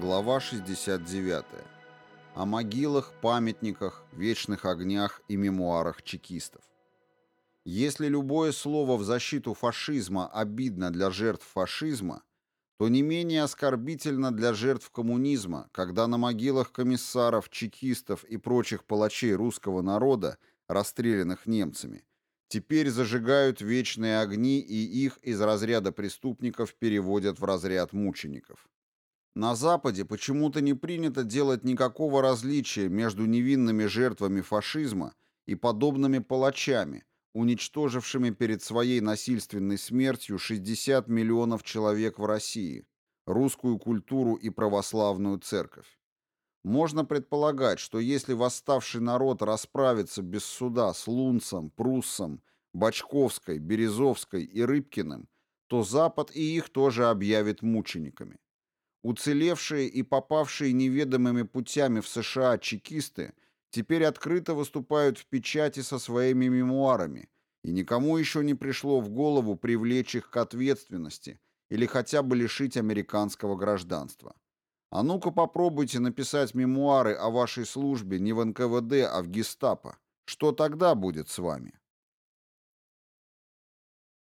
Глава 69. О могилах, памятниках, вечных огнях и мемуарах чекистов. Если любое слово в защиту фашизма обидно для жертв фашизма, то не менее оскорбительно для жертв коммунизма, когда на могилах комиссаров, чекистов и прочих палачей русского народа, расстрелянных немцами, теперь зажигают вечные огни и их из разряда преступников переводят в разряд мучеников. На Западе почему-то не принято делать никакого различия между невинными жертвами фашизма и подобными палачами, уничтожившими перед своей насильственной смертью 60 миллионов человек в России, русскую культуру и православную церковь. Можно предполагать, что если восставший народ расправится без суда с Лунцем, Пруссом, Бочковской, Березовской и Рыбкиным, то Запад и их тоже объявит мучениками. Уцелевшие и попавшие неведомыми путями в США чекисты теперь открыто выступают в печати со своими мемуарами, и никому еще не пришло в голову привлечь их к ответственности или хотя бы лишить американского гражданства. А ну-ка попробуйте написать мемуары о вашей службе не в НКВД, а в гестапо. Что тогда будет с вами?